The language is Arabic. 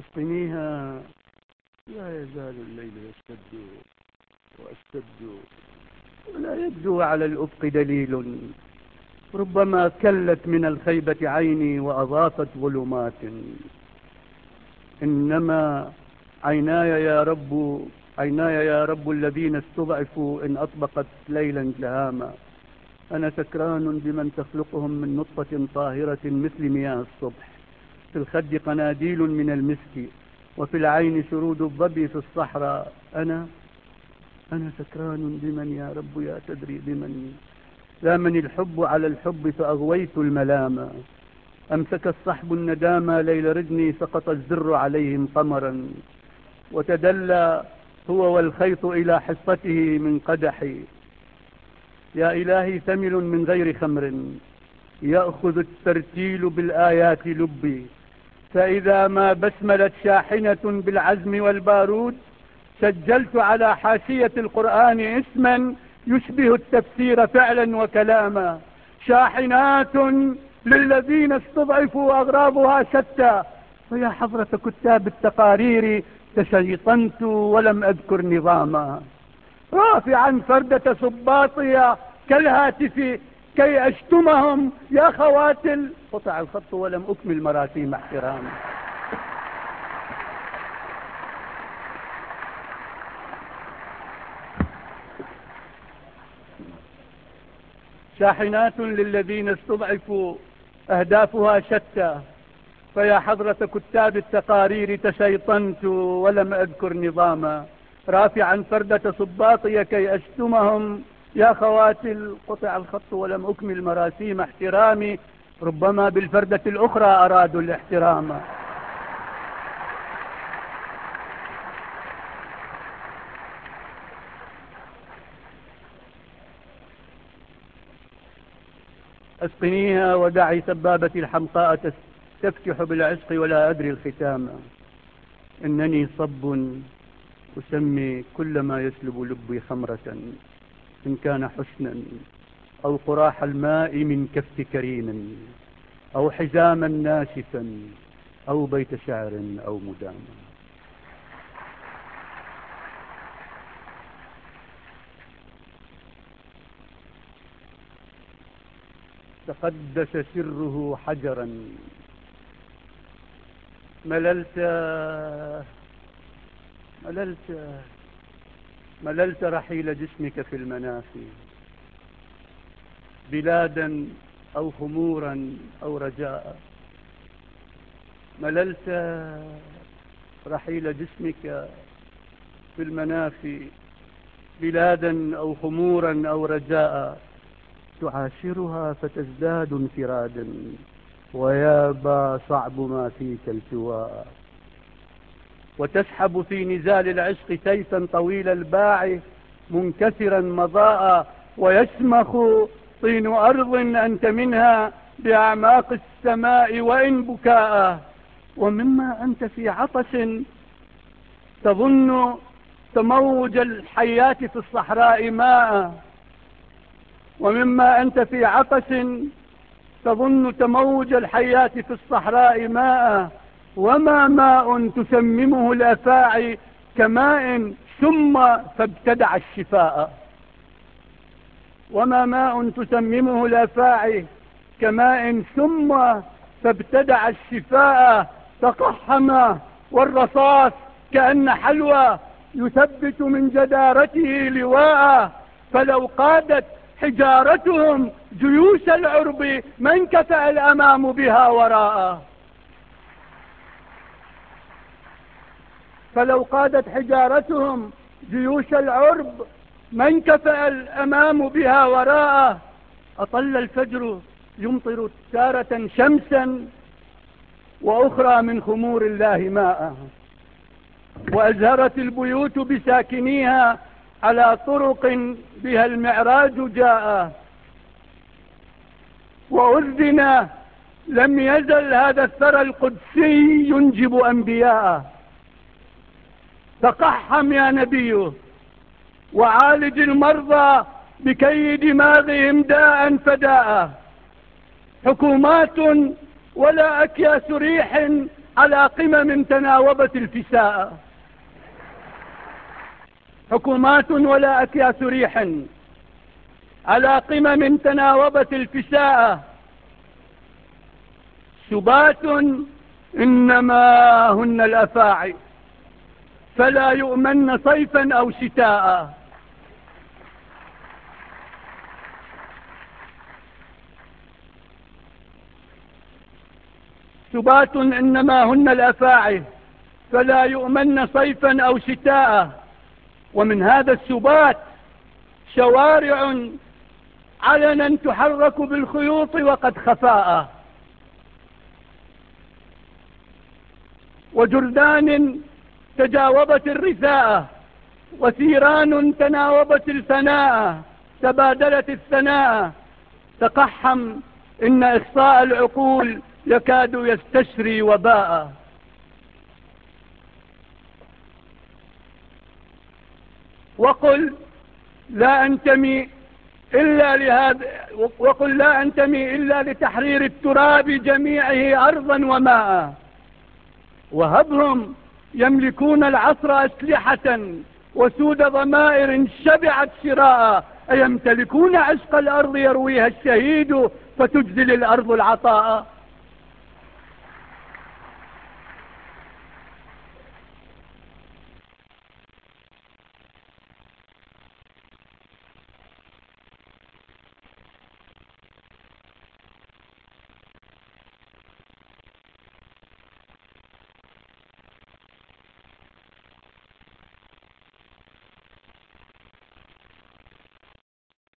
أسقنيها. لا يزال الليل يشتد وأشتد ولا يبدو على الأفق دليل. ربما كلت من الخيبة عيني وأضافت ظلمات. إنما عيناي يا رب عيناي يا رب الذين استضعفوا إن أطبقت ليلا جهاما. أنا سكران بمن تخلقهم من نطفة طاهرة مثل مياه الصبح. في الخد قناديل من المسك وفي العين شرود الظبي في الصحراء. أنا أنا سكران بمن يا رب يا تدري بمن. لامني الحب على الحب فأغويت الملامة أمسك الصحب الندامة ليل ردني سقط الزر عليهم قمرا. وتدلى هو والخيط إلى حصته من قدحي يا إلهي ثمل من غير خمر. يأخذ الترتيل بالآيات لبي. فإذا ما بسملت شاحنة بالعزم والبارود سجلت على حاشية القرآن اسما يشبه التفسير فعلا وكلاما. شاحنات للذين استضعفوا أغراضها شتى. فيا حضرة كتاب التقارير تشيطنت ولم أذكر نظاما. رافعا فردة سباطية كالهاتف كي أشتمهم يا خواتل. قطع الخط ولم أكمل مراسيم احترامي شاحنات للذين استضعفوا أهدافها شتى. فيا حضرة كتاب التقارير تشيطنت ولم أذكر نظاما. رافعا فردة صباطي كي أشتمهم يا خواتل قطع الخط ولم أكمل مراسيم احترامي. ربما بالفردة الأخرى أرادوا الاحترام. أسقنيها ودعي سبابة الحمقاء تفتح بالعشق ولا أدري الختام. إنني صب أسمي كل ما يسلب لبي خمرة. إن كان حسنا أو قراح الماء من كف كريم أو حزاما ناشفا أو بيت شعر أو مداما تقدس سره حجرا مللت مللت مللت رحيل جسمك في المنافي. بلادا أو خمورا أو رجاء. مللت رحيل جسمك في المنافي. بلادا أو خمورا أو رجاء. تعاشرها فتزداد انفرادا. ويابى صعب ما فيك التواء وتسحب في نزال العشق سيفا طويل الباع منكسرا مضاء ويشمخ طين أرض أنت منها بأعماق السماء وإن بكاء. ومما أنت في عطش تظن تموج الحيات في الصحراء ماء. ومما أنت في عطش تظن تموج الحيات في الصحراء ماء. وما ماء تسممه الأفاعي كماء ثم فابتدع الشفاء. وما ماء تسممه الأفاعي كماء ثم فابتدع الشفاء تقحم والرصاص كأن حلوى يثبت من جدارته لواء. فلو قادت حجارتهم جيوش العرب من كفأ الأمام بها وراءه فلو قادت حجارتهم جيوش العرب من كفأ الأمام بها وراءه. أطل الفجر يمطر تارة شمسا وأخرى من خمور الله ماء. وأزهرت البيوت بساكنيها على طرق بها المعراج جاء. وأذن لم يزل هذا الثرى القدسي ينجب أنبياء تقحم يا نبي. وعالج المرضى بكي دماغهم داء فداء. حكومات ولا أكياس ريح على قمم تناوبت الفساء. حكومات ولا أكياس ريح على قمم تناوبت الفساء. سبات إنما هن الأفاعي. فلا يؤمن صيفا أو شتاء. سبات إنما هن الأفاعي. فلا يؤمن صيفا أو شتاء. ومن هذا السبات شوارع علنا تحرك بالخيوط وقد خفاء. وجردان تجاوبت الرثاء وثيران تناوبت الفناء تبادلت الثناء. تقحم إن إخصاء العقول يكاد يستشري وباء. وقل لا أنتمي إلا لهذا وقل لا أنتمي إلا لتحرير التراب جميعه أرضا وماء. وهبهم يملكون العصر أسلحة وسود ضمائر شبعت شراء. أيمتلكون عشق الأرض يرويها الشهيد فتجزل الأرض العطاء.